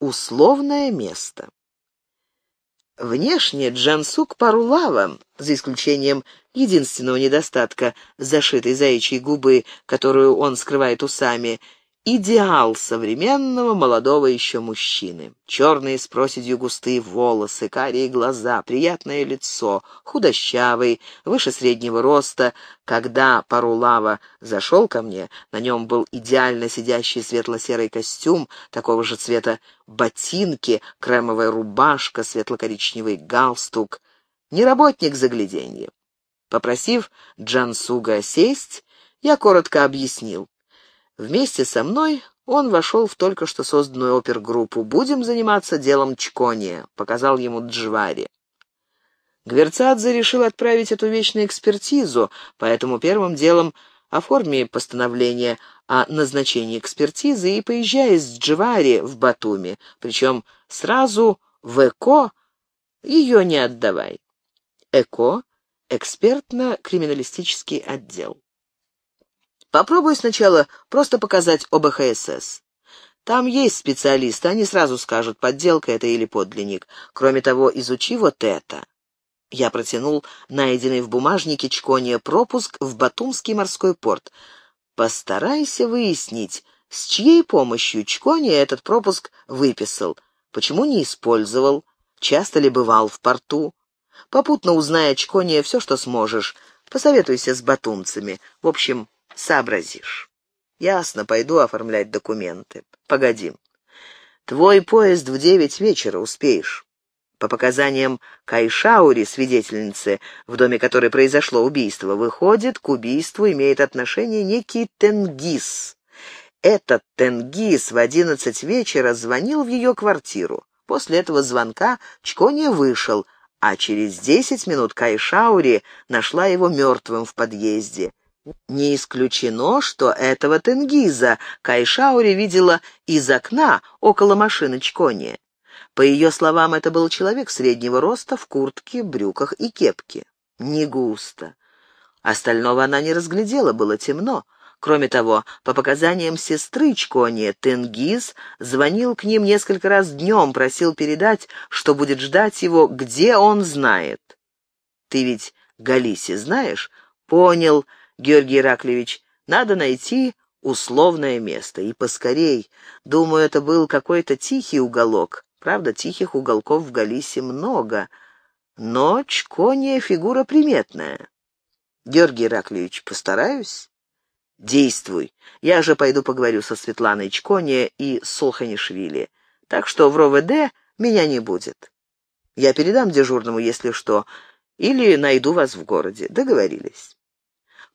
Условное место. Внешне Джансук Парулава, за исключением единственного недостатка зашитой заячьей губы, которую он скрывает усами, идеал современного молодого еще мужчины. Черные с проседью густые волосы, карие глаза, приятное лицо, худощавый, выше среднего роста. Когда Парулава зашел ко мне, на нем был идеально сидящий светло-серый костюм, такого же цвета ботинки, кремовая рубашка, светло-коричневый галстук. Не работник загляденья. Попросив Джансуга сесть, я коротко объяснил. Вместе со мной он вошел в только что созданную опергруппу. «Будем заниматься делом Чкония», — показал ему Джвари. Гверцадзе решил отправить эту вещь на экспертизу, поэтому первым делом оформи постановление о назначении экспертизы и поезжай с Джвари в Батуми, причем сразу в ЭКО ее не отдавай. ЭКО — экспертно-криминалистический отдел. Попробую сначала просто показать ОБХСС. Там есть специалисты, они сразу скажут, подделка это или подлинник. Кроме того, изучи вот это. Я протянул найденный в бумажнике Чкония пропуск в Батумский морской порт. Постарайся выяснить, с чьей помощью Чкония этот пропуск выписал, почему не использовал, часто ли бывал в порту. Попутно узнай о Чкония все, что сможешь. Посоветуйся с батумцами. В общем, сообразишь. Ясно, пойду оформлять документы. Погоди. Твой поезд в девять вечера успеешь. По показаниям Кайшаури, свидетельницы, в доме которой произошло убийство, выходит, к убийству имеет отношение некий Тенгиз. Этот Тенгиз в одиннадцать вечера звонил в ее квартиру. После этого звонка Чкония вышел, а через десять минут Кайшаури нашла его мертвым в подъезде. Не исключено, что этого Тенгиза Кайшаури видела из окна около машины Чкони. По ее словам, это был человек среднего роста в куртке, брюках и кепке. Не густо. Остального она не разглядела, было темно. Кроме того, по показаниям сестры Чкони, Тенгиз звонил к ним несколько раз днем, просил передать, что будет ждать его, где он знает. «Ты ведь Галиси знаешь?» «Понял», Георгий Ираклевич, надо найти условное место, и поскорей. Думаю, это был какой-то тихий уголок. Правда, тихих уголков в Галисе много, но Чкония фигура приметная. Георгий Ираклевич, постараюсь? Действуй. Я же пойду поговорю со Светланой Чкония и Солханишвили. Так что в РОВД меня не будет. Я передам дежурному, если что, или найду вас в городе. Договорились.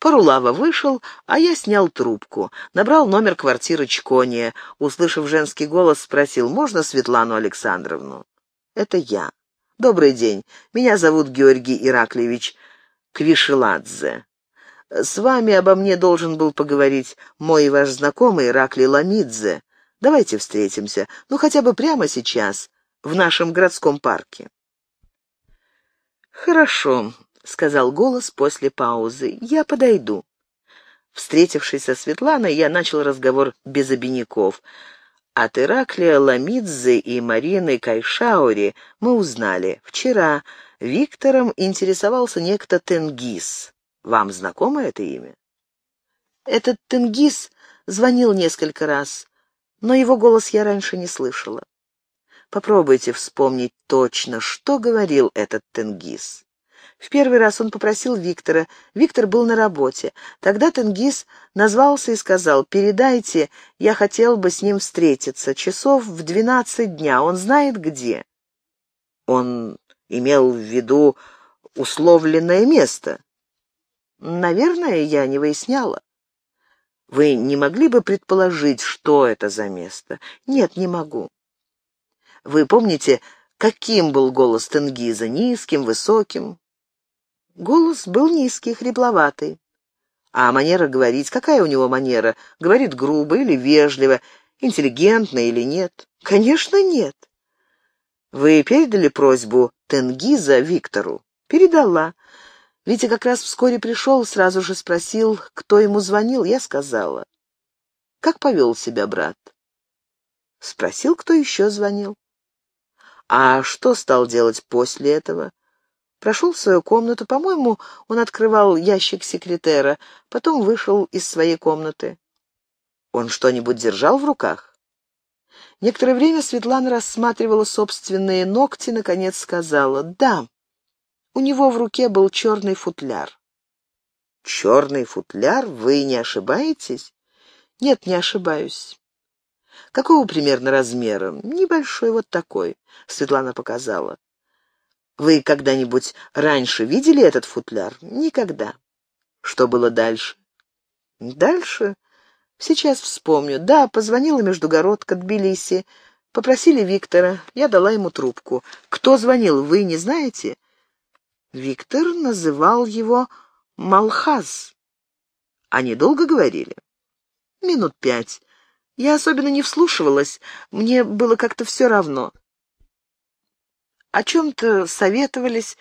Парулава вышел, а я снял трубку, набрал номер квартиры Чкония, услышав женский голос, спросил, можно Светлану Александровну? Это я. Добрый день, меня зовут Георгий Ираклевич Квишеладзе. С вами обо мне должен был поговорить мой ваш знакомый Ираклий Ламидзе. Давайте встретимся, ну хотя бы прямо сейчас, в нашем городском парке. Хорошо, — сказал голос после паузы. «Я подойду». Встретившись со Светланой, я начал разговор без обиняков. От Ираклия Ламидзе и Марины Кайшаури мы узнали. Вчера Виктором интересовался некто Тенгиз. Вам знакомо это имя? Этот Тенгиз звонил несколько раз, но его голос я раньше не слышала. Попробуйте вспомнить точно, что говорил этот Тенгиз. В первый раз он попросил Виктора. Виктор был на работе. Тогда Тенгиз назвался и сказал, «Передайте, я хотел бы с ним встретиться. Часов в двенадцать дня. Он знает где». Он имел в виду условленное место. Наверное, я не выясняла. Вы не могли бы предположить, что это за место? Нет, не могу. Вы помните, каким был голос Тенгиза? Низким, высоким? Голос был низкий, хрипловатый. А манера говорить, какая у него манера? Говорит грубо или вежливо, интеллигентно или нет? Конечно, нет. Вы передали просьбу Тенгиза Виктору? Передала. Витя как раз вскоре пришел, сразу же спросил, кто ему звонил. Я сказала. Как повел себя брат? Спросил, кто еще звонил. А что стал делать после этого? Прошел в свою комнату. По-моему, он открывал ящик секретера, потом вышел из своей комнаты. Он что-нибудь держал в руках? Некоторое время Светлана рассматривала собственные ногти, наконец сказала «Да». У него в руке был черный футляр. «Черный футляр? Вы не ошибаетесь?» «Нет, не ошибаюсь». «Какого примерно размера?» «Небольшой, вот такой», — Светлана показала. «Вы когда-нибудь раньше видели этот футляр?» «Никогда». «Что было дальше?» «Дальше?» «Сейчас вспомню. Да, позвонила Междугородка, Тбилиси. Попросили Виктора. Я дала ему трубку. Кто звонил, вы не знаете?» Виктор называл его Малхаз. Они долго говорили? Минут пять. Я особенно не вслушивалась, мне было как-то все равно. О чем-то советовались.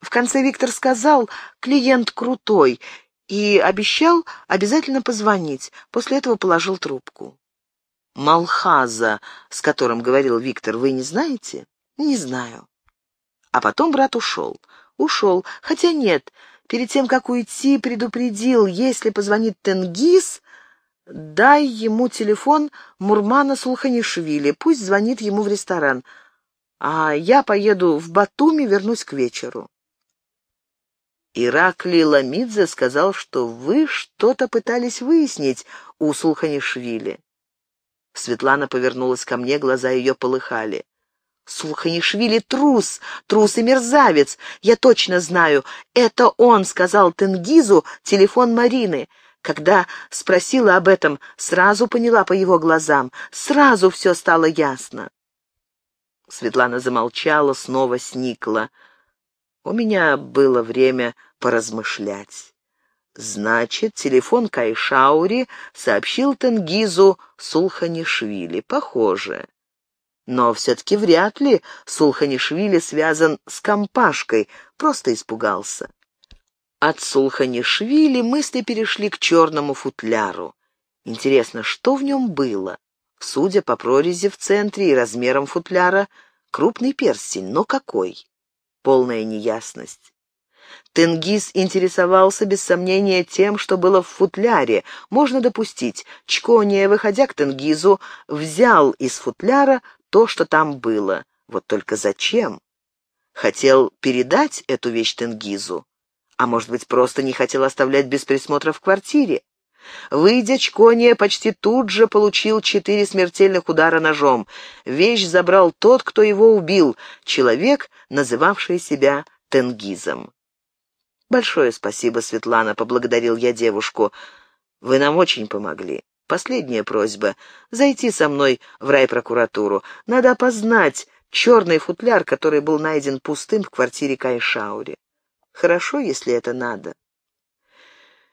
В конце Виктор сказал, клиент крутой, и обещал обязательно позвонить. После этого положил трубку. Малхаза, с которым говорил Виктор, вы не знаете? Не знаю. А потом брат ушел. Ушел. Хотя нет, Перед тем, как уйти, предупредил, если позвонит Тенгиз, дай ему телефон Мурмана Сулханишвили, пусть звонит ему в ресторан, а я поеду в Батуми, вернусь к вечеру. Ираклий Ламидзе сказал, что вы что-то пытались выяснить у Сулханишвили. Светлана повернулась ко мне, глаза ее полыхали. Сулханишвили трус, трус и мерзавец. Я точно знаю, это он сказал Тенгизу телефон Марины. Когда спросила об этом, сразу поняла по его глазам, сразу все стало ясно. Светлана замолчала, снова сникла. У меня было время поразмышлять. Значит, телефон Кайшаури сообщил Тенгизу Сулханишвили. Похоже. Но все-таки вряд ли Сулханишвили связан с компашкой, просто испугался. От Сулханишвили мысли перешли к черному футляру. Интересно, что в нем было? Судя по прорези в центре и размерам футляра, крупный перстень, но какой? Полная неясность. Тенгиз интересовался без сомнения тем, что было в футляре. Можно допустить, Чкония, выходя к Тенгизу, взял из футляра то, что там было. Вот только зачем? Хотел передать эту вещь Тенгизу? А может быть, просто не хотел оставлять без присмотра в квартире? Выйдя, Чкония почти тут же получил четыре смертельных удара ножом. Вещь забрал тот, кто его убил, человек, называвший себя Тенгизом. «Большое спасибо, Светлана», — поблагодарил я девушку. «Вы нам очень помогли. Последняя просьба — зайти со мной в райпрокуратуру. Надо опознать черный футляр, который был найден пустым в квартире Кайшаури. Хорошо, если это надо.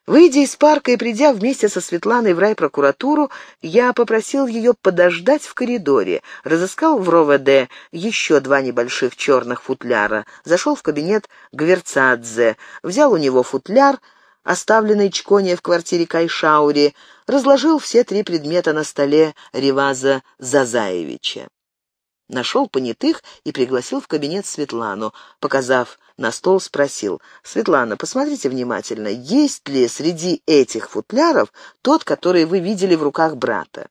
Выйдя из парка и придя вместе со Светланой в райпрокуратуру, я попросил ее подождать в коридоре, разыскал в РОВД еще два небольших черных футляра, зашел в кабинет Гверцадзе, взял у него футляр, оставленный Чконе в квартире Кайшаури, разложил все три предмета на столе Реваза Зазаевича. Нашел понятых и пригласил в кабинет Светлану. Показав на стол, спросил, «Светлана, посмотрите внимательно, есть ли среди этих футляров тот, который вы видели в руках брата?»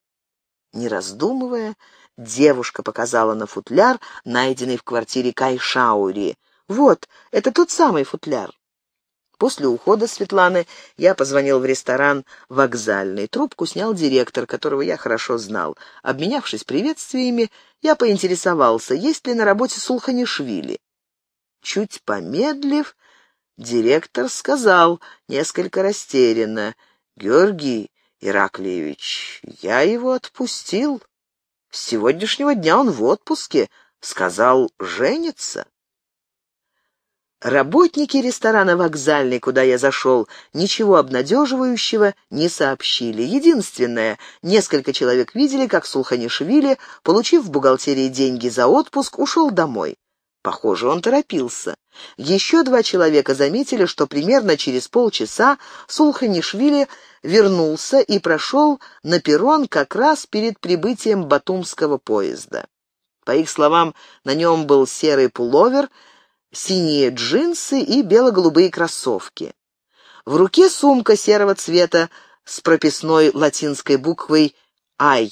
Не раздумывая, девушка показала на футляр, найденный в квартире Кайшаури. «Вот, это тот самый футляр». После ухода Светланы я позвонил в ресторан «Вокзальный». Трубку снял директор, которого я хорошо знал. Обменявшись приветствиями, я поинтересовался, есть ли на работе Сулханишвили. Чуть помедлив, директор сказал, несколько растерянно, «Георгий Ираклиевич, я его отпустил. С сегодняшнего дня он в отпуске. Сказал, женится». Работники ресторана «Вокзальный», куда я зашел, ничего обнадеживающего не сообщили. Единственное, несколько человек видели, как Сулханишвили, получив в бухгалтерии деньги за отпуск, ушел домой. Похоже, он торопился. Еще два человека заметили, что примерно через полчаса Сулханишвили вернулся и прошел на перрон как раз перед прибытием батумского поезда. По их словам, на нем был серый пуловер, синие джинсы и бело-голубые кроссовки. В руке сумка серого цвета с прописной латинской буквой «Ай».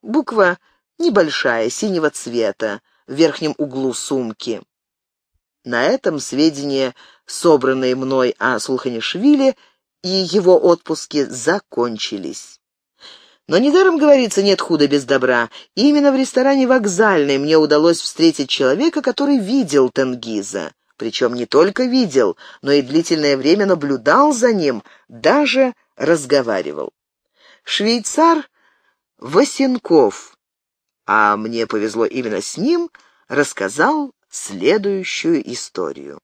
Буква небольшая, синего цвета в верхнем углу сумки. На этом сведения, собранные мной о Сулханишвили и его отпуске, закончились. Но недаром говорится «нет худа без добра». И именно в ресторане «Вокзальный» мне удалось встретить человека, который видел Тенгиза. Причем не только видел, но и длительное время наблюдал за ним, даже разговаривал. Швейцар Васенков а мне повезло именно с ним, рассказал следующую историю.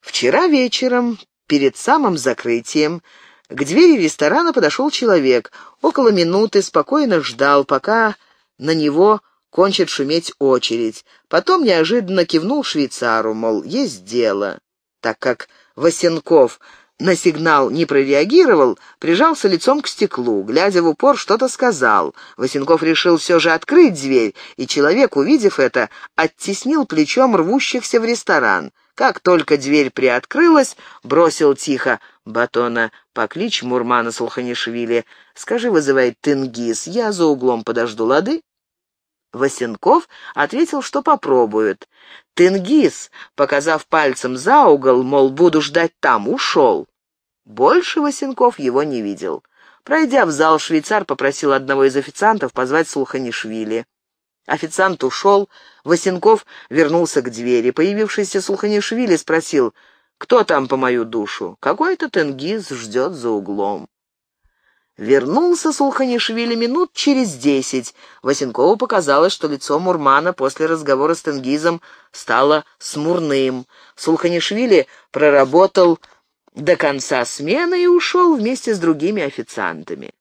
Вчера вечером, перед самым закрытием, к двери ресторана подошел человек. Около минуты спокойно ждал, пока на него кончит шуметь очередь. Потом неожиданно кивнул швейцару, мол, есть дело. Так как Васенков на сигнал не прореагировал, прижался лицом к стеклу, глядя в упор, что-то сказал. Васенков решил все же открыть дверь, и человек, увидев это, оттеснил плечом рвущихся в ресторан. Как только дверь приоткрылась, бросил тихо Батона «Покличь Мурмана Сулханишвили. Скажи, вызывает Тенгиз, я за углом подожду, лады?» Васенков ответил, что попробует. Тенгиз, показав пальцем за угол, мол, буду ждать там, ушел. Больше Васенков его не видел. Пройдя в зал, швейцар попросил одного из официантов позвать Слуханишвили. Официант ушел, Васенков вернулся к двери. Появившийся Слуханишвили спросил, «Кто там по мою душу?» «Какой-то Тенгиз ждет за углом». Вернулся Сулханишвили минут через десять. Васенкову показалось, что лицо Мурмана после разговора с Тенгизом стало смурным. Сулханишвили проработал до конца смены и ушел вместе с другими официантами.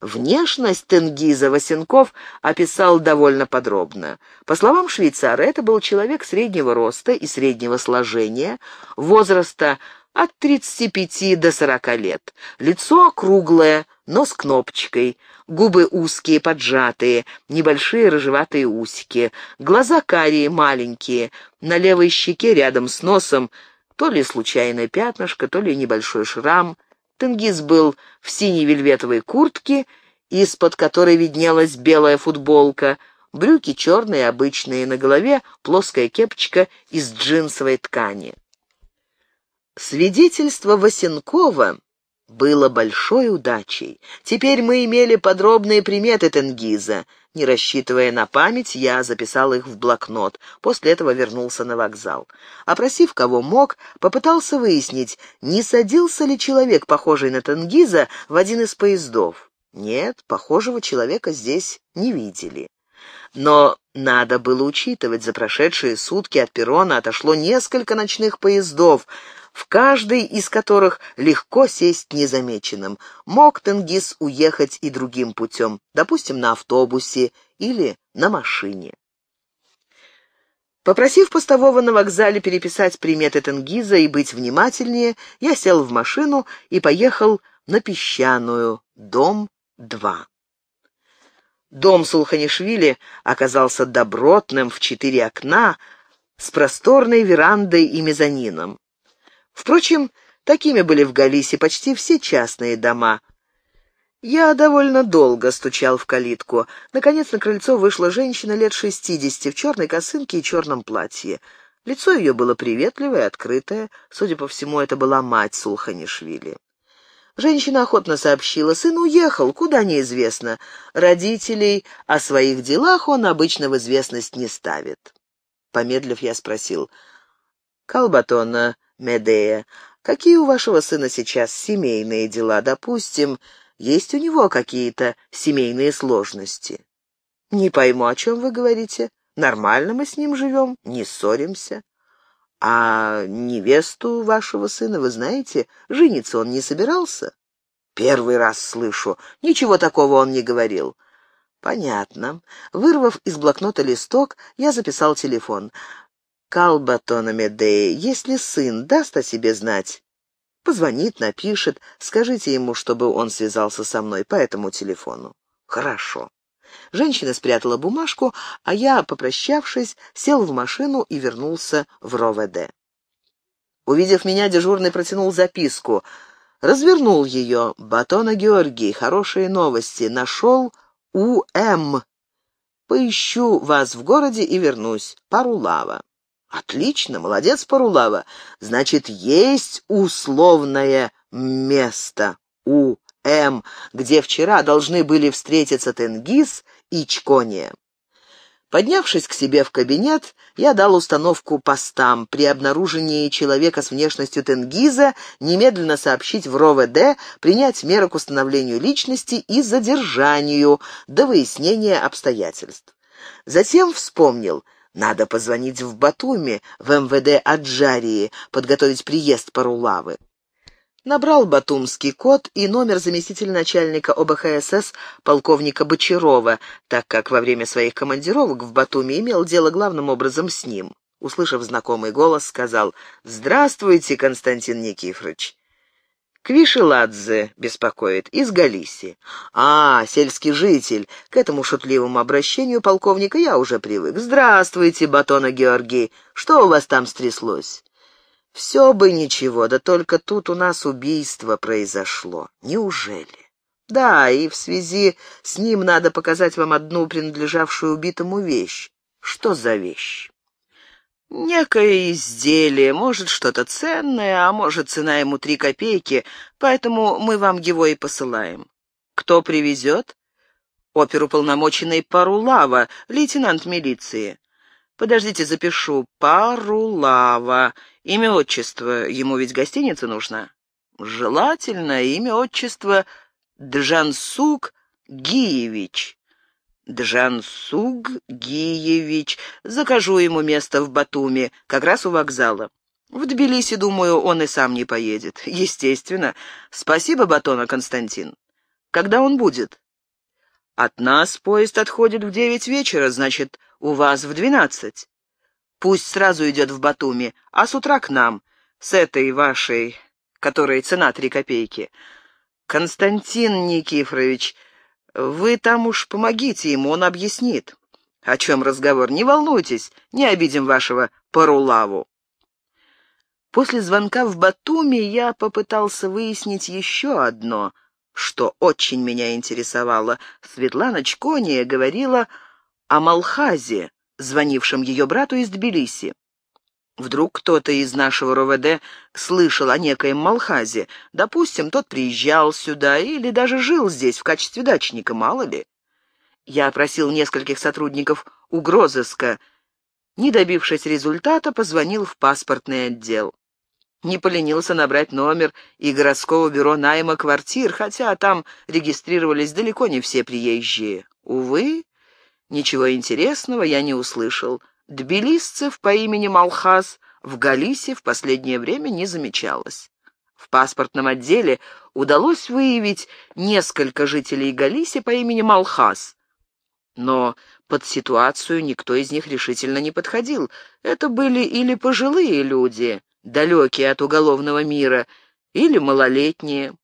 Внешность Тенгиза Васенков описал довольно подробно. По словам швейцара, это был человек среднего роста и среднего сложения, возраста от 35 до 40 лет. Лицо круглое, нос кнопочкой, губы узкие, поджатые, небольшие рыжеватые усики, глаза карие, маленькие, на левой щеке рядом с носом то ли случайное пятнышко, то ли небольшой шрам. Тенгиз был в синей вельветовой куртке, из-под которой виднелась белая футболка, брюки черные, обычные, на голове плоская кепочка из джинсовой ткани. Свидетельство Васенкова было большой удачей. Теперь мы имели подробные приметы Тенгиза. Не рассчитывая на память, я записал их в блокнот. После этого вернулся на вокзал. Опросив кого мог, попытался выяснить, не садился ли человек, похожий на Тенгиза, в один из поездов. Нет, похожего человека здесь не видели. Но надо было учитывать, за прошедшие сутки от перрона отошло несколько ночных поездов, в каждый из которых легко сесть незамеченным. Мог Тенгиз уехать и другим путем, допустим, на автобусе или на машине. Попросив постового на вокзале переписать приметы Тенгиза и быть внимательнее, я сел в машину и поехал на Песчаную, дом 2. Дом Сулханишвили оказался добротным в четыре окна с просторной верандой и мезонином. Впрочем, такими были в Галисе почти все частные дома. Я довольно долго стучал в калитку. Наконец на крыльцо вышла женщина лет шестидесяти в черной косынке и черном платье. Лицо ее было приветливое, открытое. Судя по всему, это была мать Сулханишвили. Женщина охотно сообщила, сын уехал, куда неизвестно. Родителей о своих делах он обычно в известность не ставит. Помедлив, я спросил, «Калбатона, Медея, какие у вашего сына сейчас семейные дела? Допустим, есть у него какие-то семейные сложности?» «Не пойму, о чем вы говорите. Нормально мы с ним живем, не ссоримся». «А невесту вашего сына, вы знаете, жениться он не собирался?» «Первый раз слышу. Ничего такого он не говорил». Понятно. Вырвав из блокнота листок, я записал телефон. Калбатона Медеи, если сын даст о себе знать, позвонит, напишет, скажите ему, чтобы он связался со мной по этому телефону. Хорошо. Женщина спрятала бумажку, а я, попрощавшись, сел в машину и вернулся в РОВД. Увидев меня, дежурный протянул записку. Развернул ее. «Батона Георгий, хорошие новости. Нашел У.М. Поищу вас в городе и вернусь. Парулава». «Отлично, молодец, Парулава. Значит, есть условное место. У. М., где вчера должны были встретиться Тенгиз и Чкония. Поднявшись к себе в кабинет, я дал установку постам при обнаружении человека с внешностью Тенгиза немедленно сообщить в РОВД, принять меры к установлению личности и задержанию до выяснения обстоятельств. Затем вспомнил, надо позвонить в Батуми, в МВД Аджарии, подготовить приезд Парулавы. Набрал батумский код и номер заместителя начальника ОБХСС полковника Бочарова, так как во время своих командировок в Батуми имел дело главным образом с ним. Услышав знакомый голос, сказал «Здравствуйте, Константин Никифорович». Квишеладзе беспокоит, из Галиси. А, сельский житель. К этому шутливому обращению полковника я уже привык. Здравствуйте, Батона Георгий. Что у вас там стряслось? Все бы ничего, да только тут у нас убийство произошло. Неужели? Да, и в связи с ним надо показать вам одну принадлежавшую убитому вещь. Что за вещь? Некое изделие, может, что-то ценное, а может, цена ему три копейки, поэтому мы вам его и посылаем. Кто привезет? Оперуполномоченный Парулава, лейтенант милиции. Подождите, запишу. Парулава. Имя, отчество. Ему ведь гостиница нужна. Желательно имя, отчество Джансук Гиевич. Джансук Гиевич. Закажу ему место в Батуми, как раз у вокзала. В Тбилиси, думаю, он и сам не поедет. Естественно. Спасибо, Батона Константин. Когда он будет? От нас поезд отходит в девять вечера, значит, у вас в двенадцать. Пусть сразу идет в Батуми, а с утра к нам, с этой вашей, которой цена три копейки. Константин Никифорович, вы там уж помогите ему, он объяснит. О чем разговор? Не волнуйтесь, не обидим вашего Парулаву. После звонка в Батуми я попытался выяснить еще одно, что очень меня интересовало. Светлана Чкония говорила о Малхазе, звонившем ее брату из Тбилиси. Вдруг кто-то из нашего РОВД слышал о некоем Малхазе. Допустим, тот приезжал сюда или даже жил здесь в качестве дачника, мало ли. Я опросил нескольких сотрудников угрозыска. Не добившись результата, позвонил в паспортный отдел. Не поленился набрать номер и городского бюро найма квартир, хотя там регистрировались далеко не все приезжие. Увы, Ничего интересного я не услышал. Тбилисцев по имени Малхаз в Галисе в последнее время не замечалось. В паспортном отделе удалось выявить несколько жителей Галиси по имени Малхаз. Но под ситуацию никто из них решительно не подходил. Это были или пожилые люди, далекие от уголовного мира, или малолетние.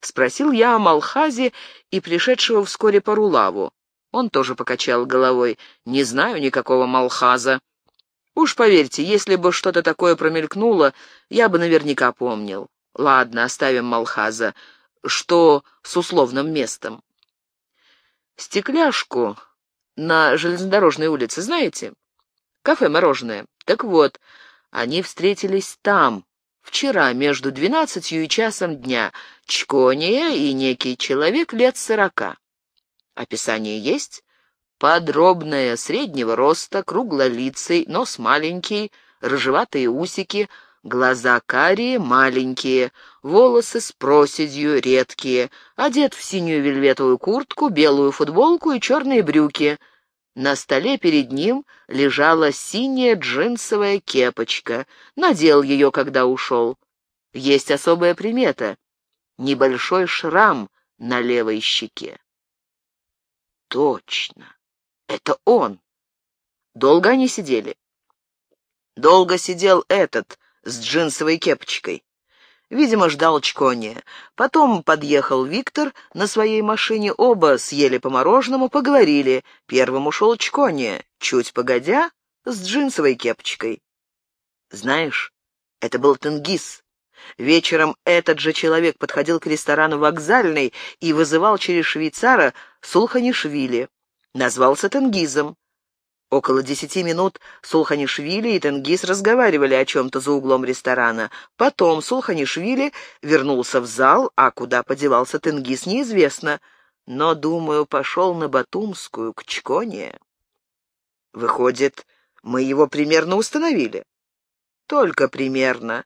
Спросил я о Малхазе и пришедшего вскоре Парулаву. Он тоже покачал головой. «Не знаю никакого Малхаза. Уж поверьте, если бы что-то такое промелькнуло, я бы наверняка помнил. Ладно, оставим Малхаза. Что с условным местом?» «Стекляшку на железнодорожной улице, знаете? Кафе-мороженое. Так вот, они встретились там, вчера, между двенадцатью и часом дня, Чкония и некий человек лет сорока. Описание есть? Подробное, среднего роста, круглолицый, нос маленький, рыжеватые усики, глаза карие, маленькие, волосы с проседью, редкие, одет в синюю вельветовую куртку, белую футболку и черные брюки. На столе перед ним лежала синяя джинсовая кепочка. Надел ее, когда ушел. Есть особая примета — небольшой шрам на левой щеке. Точно. Это он. Долго они сидели? Долго сидел этот с джинсовой кепочкой. Видимо, ждал Чкония. Потом подъехал Виктор на своей машине, оба съели по мороженому, поговорили. Первым ушел Чкония, чуть погодя, с джинсовой кепочкой. Знаешь, это был Тенгиз. Вечером этот же человек подходил к ресторану «Вокзальный» и вызывал через швейцара Сулханишвили. Назвался Тенгизом. Около десяти минут Сулханишвили и Тенгиз разговаривали о чем-то за углом ресторана. Потом Сулханишвили вернулся в зал, а куда подевался Тенгиз, неизвестно. Но, думаю, пошел на Батумскую, к Чконе. Выходит, мы его примерно установили. Только примерно.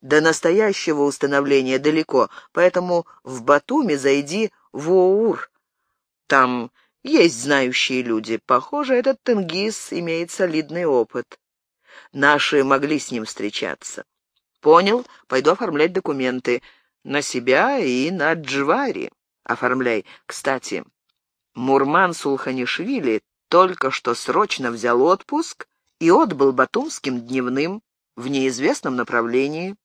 До настоящего установления далеко, поэтому в Батуми зайди в Оур. Там есть знающие люди. Похоже, этот Тенгиз имеет солидный опыт. Наши могли с ним встречаться. Понял, пойду оформлять документы. На себя и на Джвари. Оформляй. Кстати, Мурман Сулханишвили только что срочно взял отпуск и отбыл батумским дневным в неизвестном направлении.